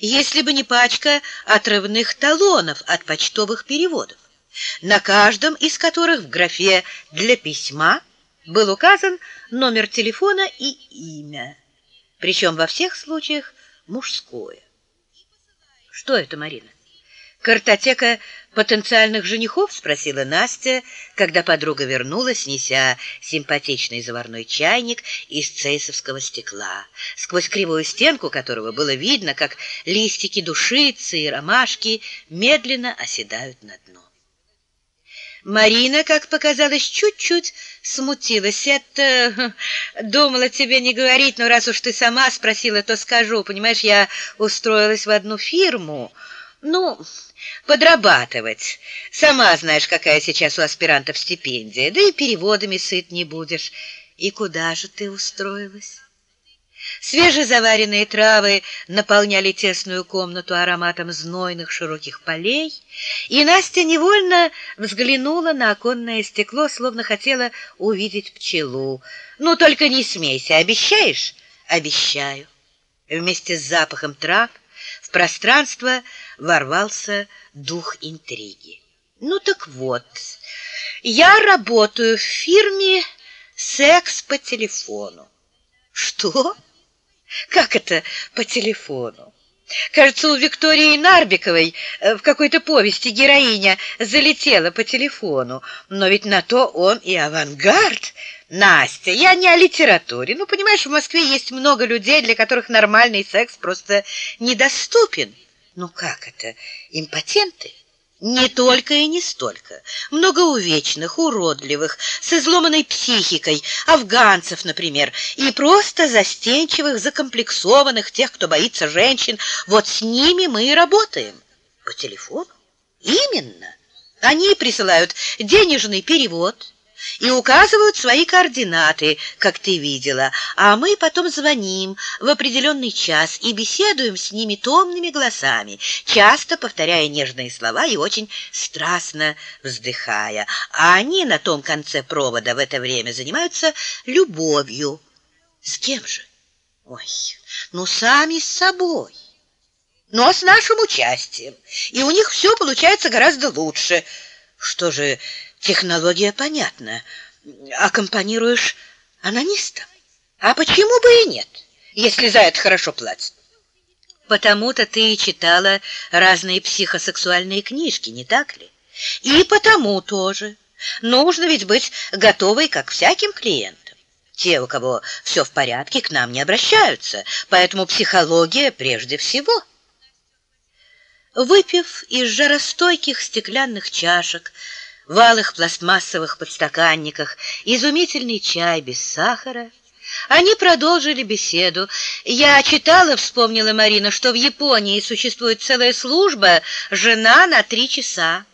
если бы не пачка отрывных талонов от почтовых переводов, на каждом из которых в графе «Для письма» был указан номер телефона и имя, причем во всех случаях мужское. Что это, Марина? Картотека потенциальных женихов?» — спросила Настя, когда подруга вернулась, неся симпатичный заварной чайник из цейсовского стекла, сквозь кривую стенку которого было видно, как листики душицы и ромашки медленно оседают на дно. Марина, как показалось, чуть-чуть смутилась. Это думала тебе не говорить, но раз уж ты сама спросила, то скажу. Понимаешь, я устроилась в одну фирму. Ну, подрабатывать. Сама знаешь, какая сейчас у аспирантов стипендия, да и переводами сыт не будешь. И куда же ты устроилась? Свежезаваренные травы наполняли тесную комнату ароматом знойных широких полей, и Настя невольно взглянула на оконное стекло, словно хотела увидеть пчелу. «Ну, только не смейся, обещаешь?» «Обещаю». Вместе с запахом трав в пространство ворвался дух интриги. Ну так вот, я работаю в фирме «Секс по телефону». Что? Как это по телефону? Кажется, у Виктории Нарбиковой э, в какой-то повести героиня залетела по телефону. Но ведь на то он и авангард. Настя, я не о литературе. Ну, понимаешь, в Москве есть много людей, для которых нормальный секс просто недоступен. Ну как это? Импотенты? Не только и не столько. Многоувечных, уродливых, с изломанной психикой, афганцев, например, и просто застенчивых, закомплексованных, тех, кто боится женщин. Вот с ними мы и работаем. По телефону? Именно. Они присылают денежный перевод, и указывают свои координаты, как ты видела, а мы потом звоним в определенный час и беседуем с ними томными голосами, часто повторяя нежные слова и очень страстно вздыхая. А они на том конце провода в это время занимаются любовью. С кем же? Ой, ну сами с собой. Но с нашим участием. И у них все получается гораздо лучше. Что же... Технология понятна. Аккомпанируешь анонистом. А почему бы и нет, если за это хорошо платят? Потому-то ты читала разные психосексуальные книжки, не так ли? И потому тоже. Нужно ведь быть готовой, как всяким клиентам. Те, у кого все в порядке, к нам не обращаются, поэтому психология прежде всего. Выпив из жаростойких стеклянных чашек, в алых пластмассовых подстаканниках, изумительный чай без сахара. Они продолжили беседу. Я читала, вспомнила Марина, что в Японии существует целая служба «Жена на три часа».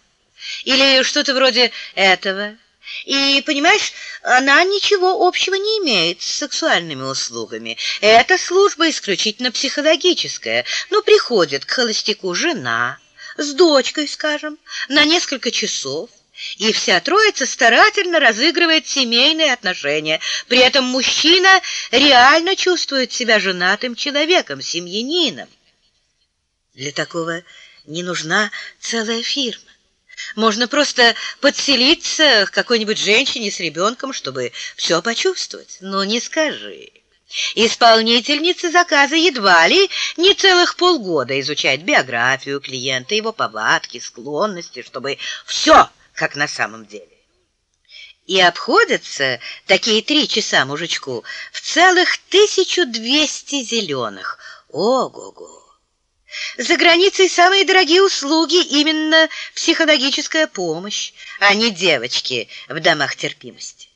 Или что-то вроде этого. И, понимаешь, она ничего общего не имеет с сексуальными услугами. Эта служба исключительно психологическая. Ну, приходит к холостяку жена с дочкой, скажем, на несколько часов и вся троица старательно разыгрывает семейные отношения. При этом мужчина реально чувствует себя женатым человеком, семьянином. Для такого не нужна целая фирма. Можно просто подселиться к какой-нибудь женщине с ребенком, чтобы все почувствовать. Но не скажи. Исполнительница заказа едва ли не целых полгода изучает биографию клиента, его повадки, склонности, чтобы все как на самом деле. И обходятся такие три часа мужичку в целых 1200 зеленых. Ого-го! За границей самые дорогие услуги именно психологическая помощь, а не девочки в домах терпимости.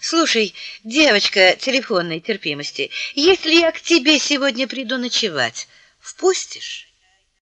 Слушай, девочка телефонной терпимости, если я к тебе сегодня приду ночевать, впустишь?